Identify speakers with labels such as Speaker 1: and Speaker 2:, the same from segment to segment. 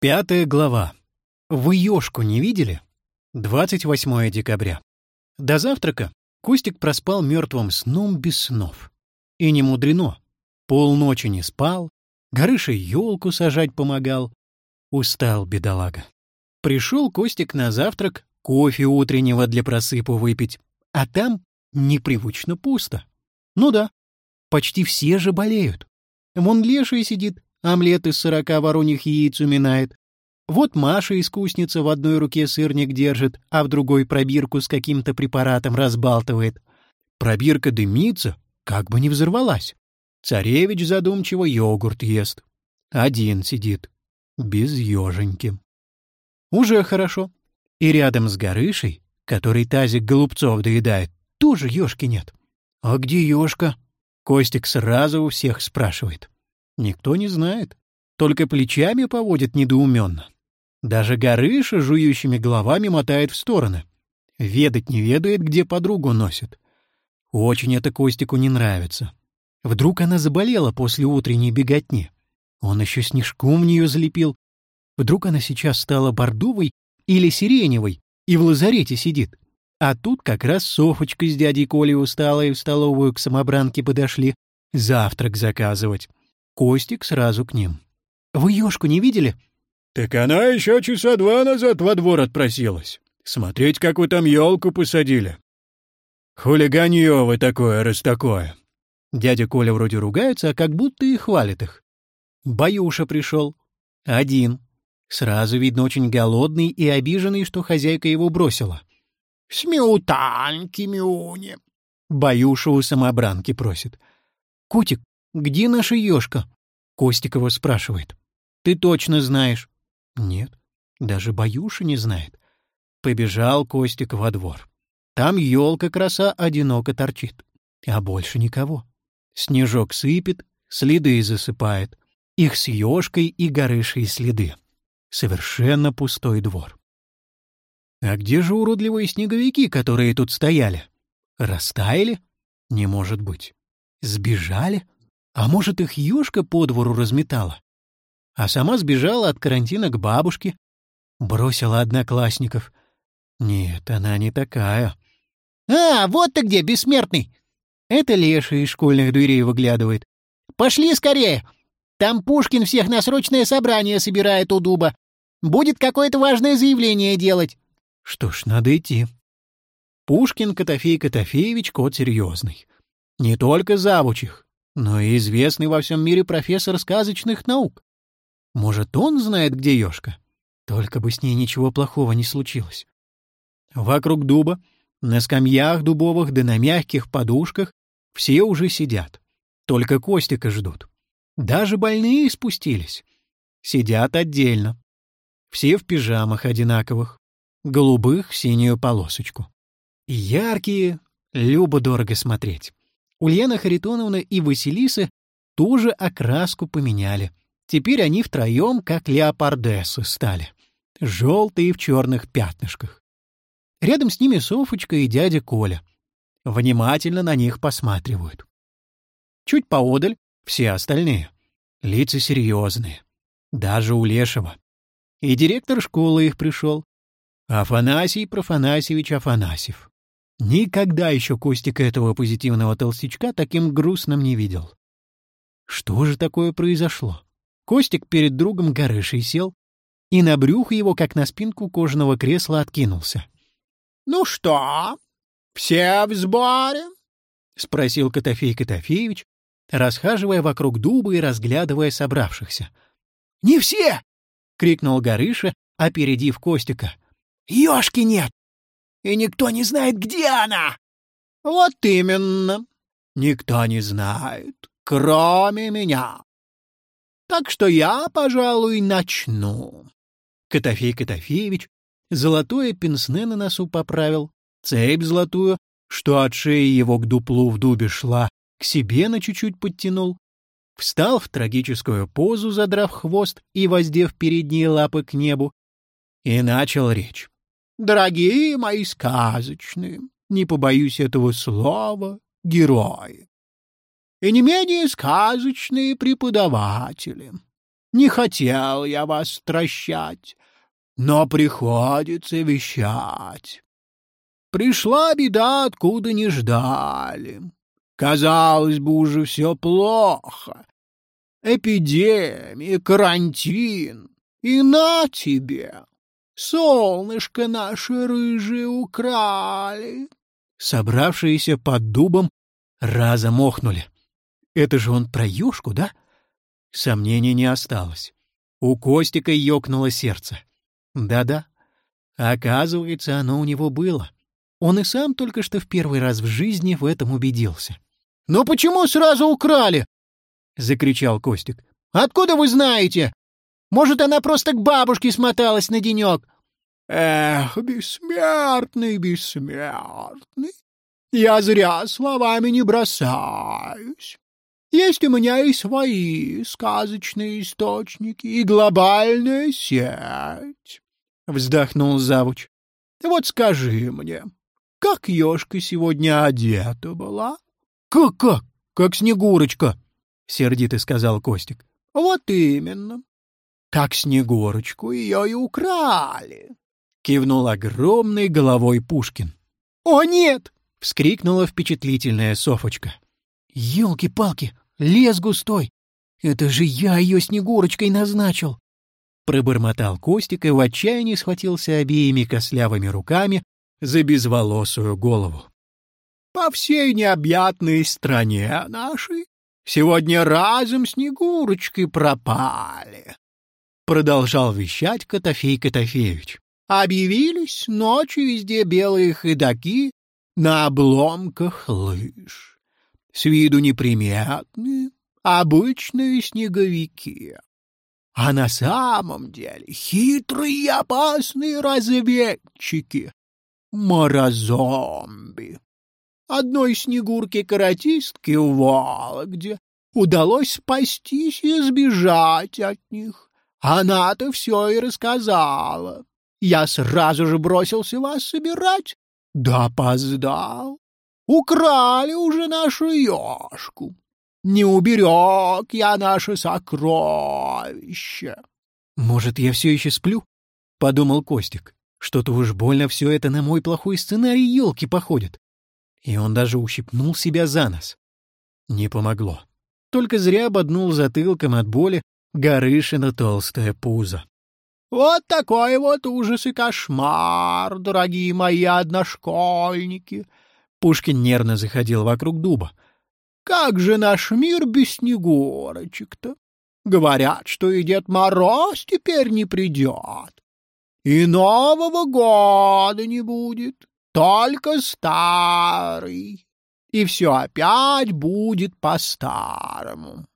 Speaker 1: Пятая глава. Вы ёшку не видели? 28 декабря. До завтрака Костик проспал мертвым сном без снов. И не мудрено. Полночи не спал, Горыша елку сажать помогал. Устал бедолага. Пришел Костик на завтрак, кофе утреннего для просыпу выпить, а там непривычно пусто. Ну да, почти все же болеют. Вон леший сидит, омлет из сорока вороньих яиц уминает. Вот Маша, искусница, в одной руке сырник держит, а в другой пробирку с каким-то препаратом разбалтывает. Пробирка дымится, как бы не взорвалась. Царевич задумчиво йогурт ест. Один сидит, без еженьки. Уже хорошо. И рядом с Горышей, который тазик голубцов доедает, тоже ежки нет. А где ежка? Костик сразу у всех спрашивает. Никто не знает, только плечами поводит недоуменно. Даже Горыша жующими головами мотает в стороны. Ведать не ведает, где подругу носит. Очень это Костику не нравится. Вдруг она заболела после утренней беготни. Он еще снежку в нее залепил. Вдруг она сейчас стала бордовой или сиреневой и в лазарете сидит. А тут как раз Софочка с дядей Колей устала и в столовую к самобранке подошли завтрак заказывать. Костик сразу к ним. «Вы ёшку не видели?»
Speaker 2: «Так она еще часа два назад во двор отпросилась. Смотреть, как вы там елку посадили. Хулиганье вы такое, раз такое».
Speaker 1: Дядя Коля вроде ругается, а как будто и хвалит их. Баюша пришел. Один. Сразу видно очень голодный и обиженный, что хозяйка его бросила.
Speaker 3: «Смеутанки, Мюни!»
Speaker 1: Баюша у самобранки просит. «Котик, где наша ёшка?» Костикова спрашивает. «Ты точно знаешь?» «Нет, даже Баюша не знает». Побежал Костик во двор. Там елка краса одиноко торчит, а больше никого. Снежок сыпет, следы засыпает. Их с ёшкой и горышей следы. Совершенно пустой двор. А где же уродливые снеговики, которые тут стояли? Растаяли? Не может быть. Сбежали? А может, их юшка по двору разметала? А сама сбежала от карантина к бабушке, бросила одноклассников. Нет, она не такая.
Speaker 3: «А, вот ты где, бессмертный!»
Speaker 1: Это Леша из школьных дверей выглядывает.
Speaker 3: «Пошли скорее! Там Пушкин всех на срочное собрание собирает у дуба. Будет какое-то важное заявление делать».
Speaker 1: Что ж, надо идти. Пушкин Котофей Котофеевич кот серьезный. Не только завучих, но и известный во всем мире профессор сказочных наук. Может, он знает, где ёшка? Только бы с ней ничего плохого не случилось. Вокруг дуба, на скамьях дубовых да на мягких подушках все уже сидят. Только Костика ждут. Даже больные спустились. Сидят отдельно. Все в пижамах одинаковых, голубых в синюю полосочку. Яркие, любо-дорого смотреть. Ульяна Харитоновна и Василиса тоже окраску поменяли. Теперь они втроем как леопардессы стали. Желтые в черных пятнышках. Рядом с ними Софочка и дядя Коля. Внимательно на них посматривают. Чуть поодаль все остальные. Лица серьезные. Даже у Лешего. И директор школы их пришел. Афанасий Профанасьевич Афанасьев. Никогда еще Костик этого позитивного толстячка таким грустным не видел. Что же такое произошло? Костик перед другом Горышей сел и на брюхо его, как на спинку кожаного кресла, откинулся.
Speaker 3: — Ну что, все в сборе?
Speaker 1: — спросил Котофей Котофеевич, расхаживая вокруг дуба и разглядывая собравшихся. — Не все! — крикнул Горыша, опередив Костика. — Ёшки нет! И никто не знает, где она.
Speaker 3: Вот именно.
Speaker 1: Никто не знает, кроме меня. Так что я, пожалуй, начну. Котофей Котофеевич золотое пенсне на носу поправил, цепь золотую, что от шеи его к дуплу в дубе шла, к себе на чуть-чуть подтянул, встал в трагическую позу, задрав хвост и воздев передние лапы к небу, и начал речь. Дорогие мои сказочные, не побоюсь этого слова, герои. И не менее сказочные преподаватели.
Speaker 2: Не хотел я вас стращать, но приходится вещать. Пришла беда, откуда не ждали. Казалось бы, уже все плохо. Эпидемия, карантин. И на тебе! Солнышко наше рыжее украли.
Speaker 1: Собравшиеся под дубом разом охнули. Это же он про юшку, да? Сомнений не осталось. У Костика ёкнуло сердце. Да-да, оказывается, оно у него было. Он и сам только что в первый раз в жизни в этом убедился.
Speaker 3: «Но почему сразу украли?»
Speaker 1: — закричал Костик.
Speaker 3: «Откуда вы знаете? Может, она просто к бабушке смоталась на денек?»
Speaker 2: «Эх, бессмертный, бессмертный, я зря словами не бросаюсь. Есть у меня и свои сказочные источники, и глобальная сеть. Вздохнул завуч. Вот скажи мне, как ёшка сегодня одета была?
Speaker 3: Как-как? Как Снегурочка,
Speaker 1: сердито сказал Костик.
Speaker 2: Вот именно. Как Снегурочку ее и украли. Кивнул огромной головой Пушкин.
Speaker 3: О, нет!
Speaker 1: вскрикнула впечатлительная Софочка.
Speaker 3: Ёлки-палки, лес густой. Это же я ее Снегурочкой назначил.
Speaker 1: Пробормотал Костик и в отчаянии схватился обеими кослявыми руками за безволосую голову.
Speaker 2: По всей необъятной стране нашей сегодня разом Снегурочкой пропали. Продолжал вещать Котофей Котофеевич. Объявились ночью везде белые ходоки на обломках лыж с виду неприметные, обычные снеговики. А на самом деле хитрые и опасные разведчики — морозомби. Одной снегурке-каратистке в Вологде удалось спастись и сбежать от них. Она-то все и рассказала. Я сразу же бросился вас собирать, да опоздал. Украли уже нашу ёшку. Не уберег я наше сокровище.
Speaker 1: Может, я все еще сплю? — подумал Костик. Что-то уж больно все это на мой плохой сценарий елки походит. И он даже ущипнул себя за нос. Не помогло. Только зря ободнул затылком от боли Горышина толстое пузо.
Speaker 2: Вот такой вот ужас и кошмар, дорогие мои одношкольники. Пушкин нервно заходил вокруг дуба. «Как же наш мир без снегурочек-то? Говорят, что и Дед Мороз теперь не придет. И Нового года не будет, только старый. И все опять будет по-старому.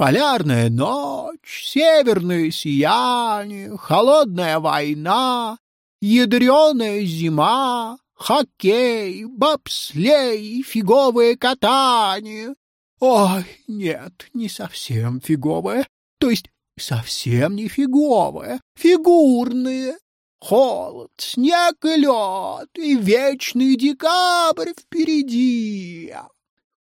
Speaker 2: Полярная ночь, северное сияние, холодная война, ядреная зима, хоккей, бобслей, фиговое катание. Ой, нет, не совсем фиговое, то есть совсем не фиговое, фигурное. Холод, снег и лед, и вечный декабрь впереди.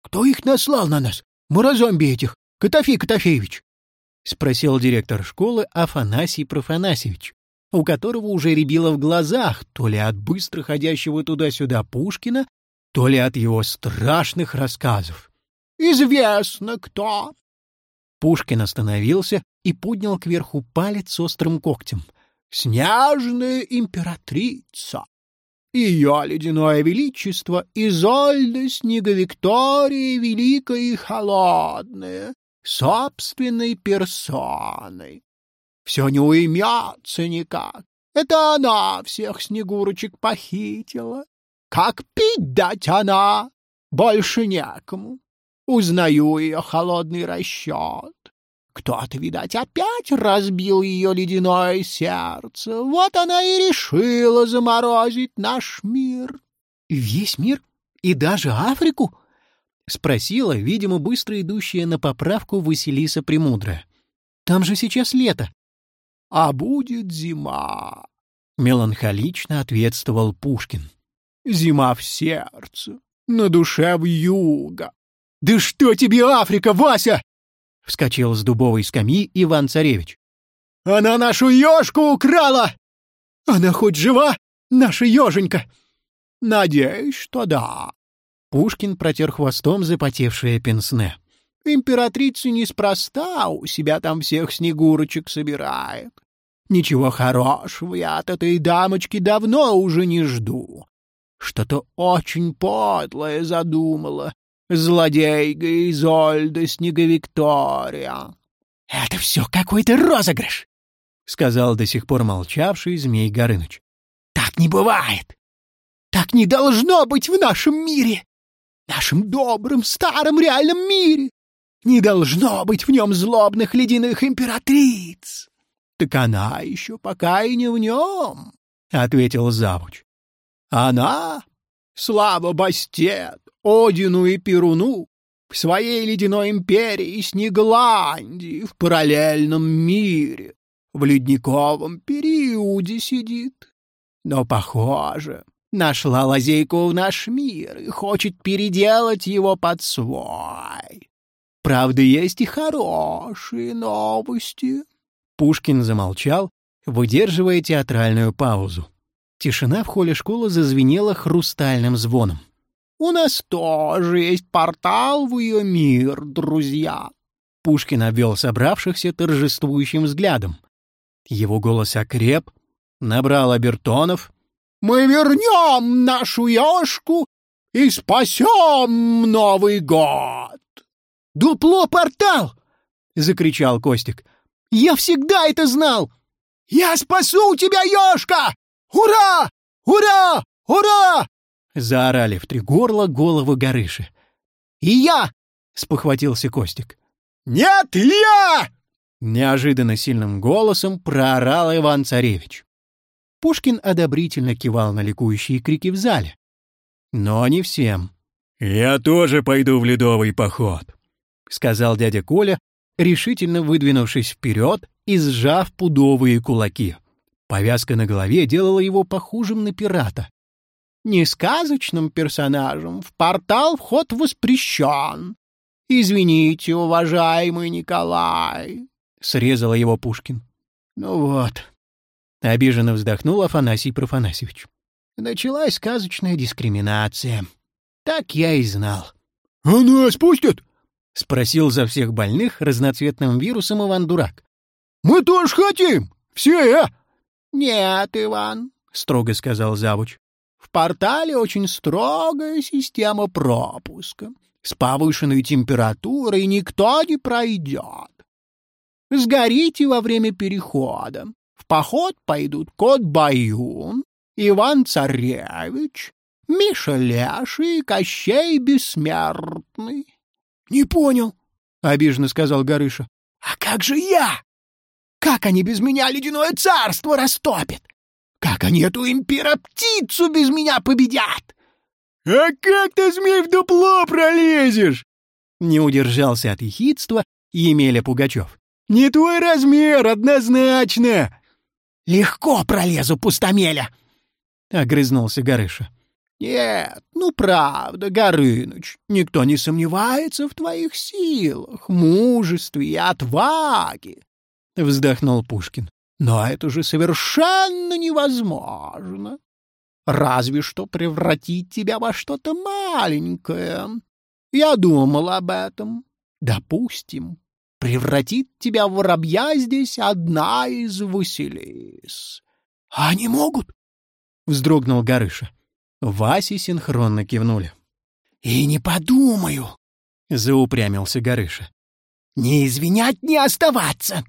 Speaker 3: Кто их наслал на нас, морозомби этих, Котофей Котофеевич? — спросил директор школы Афанасий Профанасьевич у которого уже рябило в глазах то ли от быстро ходящего туда-сюда Пушкина, то ли от его страшных рассказов.
Speaker 2: «Известно кто!»
Speaker 1: Пушкин остановился и поднял кверху палец острым когтем.
Speaker 2: «Снежная императрица! Ее ледяное величество Изольда Снеговиктория Великая и Холодная, собственной персоной. Все не уймется никак. Это она всех снегурочек похитила. Как пить дать она? Больше некому. Узнаю ее холодный расчет. Кто-то, видать, опять разбил ее ледяное сердце. Вот она и решила заморозить наш мир.
Speaker 3: — Весь мир? И даже Африку? — спросила, видимо, быстро идущая на поправку Василиса Премудрая. — Там же сейчас лето
Speaker 2: а будет зима, —
Speaker 1: меланхолично ответствовал Пушкин.
Speaker 2: Зима в сердце, на душе в юго.
Speaker 3: — Да что тебе Африка, Вася?
Speaker 1: — вскочил с дубовой скамьи Иван-Царевич.
Speaker 3: Она нашу ежку украла! Она хоть жива, наша еженька?» «Надеюсь, что да». Пушкин протер хвостом запотевшее пенсне. «Императрица неспроста у себя там всех снегурочек собирает. Ничего хорошего я от этой дамочки давно уже не жду. Что-то очень подлое задумала. Злодейка Изольда Снеговиктория. — Это все какой-то розыгрыш, — сказал до сих пор молчавший Змей Горыныч. — Так не бывает. Так не должно быть в нашем мире. Нашем добром, старом, реальном мире. Не должно быть в нем злобных ледяных императриц. — Так она еще пока и не в нем, — ответил завуч. Она, слава Бастет, Одину и Перуну, в своей ледяной империи Снегландии, в параллельном мире, в ледниковом периоде сидит. Но, похоже, нашла лазейку в наш мир и хочет переделать его под свой. Правда, есть и хорошие новости. Пушкин замолчал, выдерживая театральную паузу. Тишина в холле школы зазвенела хрустальным звоном. «У нас тоже есть портал в ее мир, друзья!» Пушкин обвел собравшихся торжествующим взглядом. Его голос окреп, набрал обертонов. «Мы вернем нашу ешку и спасем Новый год!» «Дупло-портал!» — закричал Костик. «Я всегда это знал! Я спасу тебя, ешка!» «Ура! Ура! Ура!» — заорали в три горла головы Горыши. «И я!» — спохватился Костик. «Нет, я!» — неожиданно сильным голосом проорал Иван-Царевич. Пушкин одобрительно кивал на ликующие крики в зале. Но не всем.
Speaker 2: «Я тоже пойду в ледовый поход», — сказал дядя Коля, решительно выдвинувшись вперед и сжав пудовые кулаки. Повязка на голове делала его похожим на пирата. «Не сказочным персонажем. В портал вход воспрещен. Извините, уважаемый Николай», — срезала его Пушкин. «Ну вот», — обиженно вздохнул Афанасий Профанасьевич. «Началась сказочная дискриминация. Так я и знал». «А нас пустят?»
Speaker 3: — спросил за всех больных разноцветным вирусом Иван Дурак.
Speaker 2: «Мы тоже хотим! Все!»
Speaker 3: «Нет, Иван», — строго сказал завуч, — «в портале очень строгая система пропуска. С повышенной температурой никто не пройдет. Сгорите во время перехода. В поход пойдут кот Баюн, Иван Царевич, Миша Леший и Кощей Бессмертный». «Не понял», — обиженно сказал Горыша. «А как же я?» Как они без меня ледяное царство растопят? Как они эту импера-птицу без меня победят?
Speaker 2: — А как ты, змей, в дупло пролезешь?
Speaker 3: Не удержался от ехидства Емеля Пугачев.
Speaker 2: — Не твой размер, однозначно!
Speaker 3: — Легко пролезу, пустомеля! — огрызнулся Горыша. — Нет, ну правда, Горыныч, никто не сомневается в твоих силах, мужестве и отваге. — вздохнул Пушкин. «Но это же совершенно невозможно. Разве что превратить тебя во что-то маленькое. Я думал об этом. Допустим, превратит тебя в воробья здесь одна из Василис. — А они могут? — вздрогнул Горыша. Васи синхронно кивнули. — И не подумаю, — заупрямился Горыша. — Не извинять, не оставаться.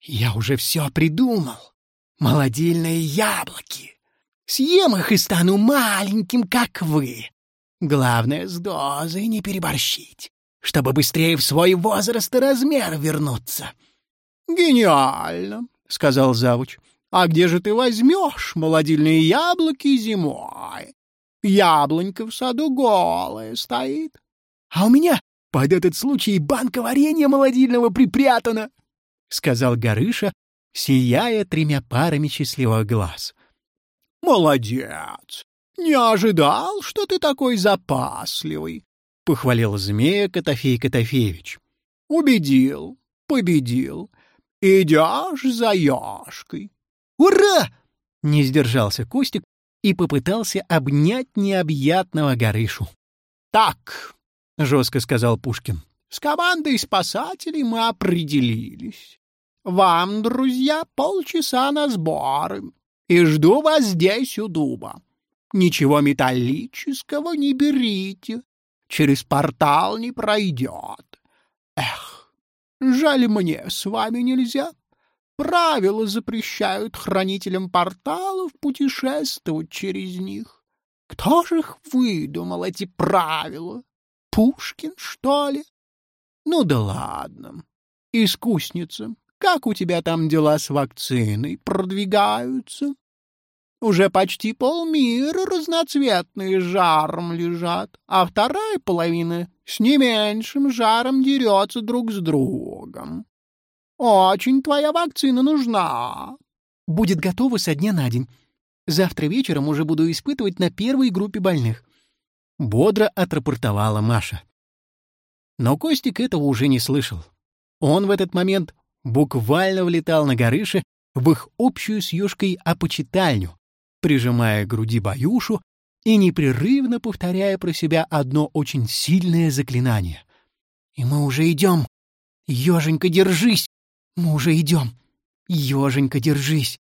Speaker 3: Я уже все придумал. Молодильные яблоки. Съем их и стану маленьким, как вы. Главное, с дозой не переборщить, чтобы быстрее в свой возраст и размер вернуться. — Гениально, — сказал завуч. — А где же ты возьмешь молодильные яблоки зимой? Яблонька в саду голая стоит. А у меня под этот случай банка варенья молодильного припрятана. — сказал Горыша, сияя тремя парами счастливых глаз. — Молодец! Не ожидал, что ты такой запасливый, — похвалил змея Котофей Котофеевич. — Убедил, победил. Идешь за ёшкой.
Speaker 1: «Ура!» — не сдержался Костик и попытался обнять необъятного Горышу.
Speaker 3: «Так», —
Speaker 1: жестко сказал Пушкин, —
Speaker 3: «с командой спасателей мы определились. Вам, друзья, полчаса на сборы, и жду вас здесь у дуба. Ничего металлического не берите, через портал не пройдет. Эх, жаль мне, с вами нельзя. Правила запрещают хранителям порталов путешествовать через них. Кто же их выдумал, эти правила? Пушкин, что ли? Ну да ладно. Искусница, как у тебя там дела с вакциной продвигаются? Уже почти полмира разноцветные жаром лежат, а вторая половина с не меньшим жаром дерется друг с другом. Очень твоя вакцина нужна.
Speaker 1: Будет готова со дня на день. Завтра вечером уже буду испытывать на первой группе больных. Бодро отрапортовала Маша. Но Костик этого уже не слышал. Он в этот момент буквально влетал на горыше в их общую с Юшкой опочитальню, прижимая к груди Баюшу и непрерывно повторяя про себя одно очень сильное заклинание. «И мы уже идем! Еженька, держись! Мы уже идем! Еженька, держись!»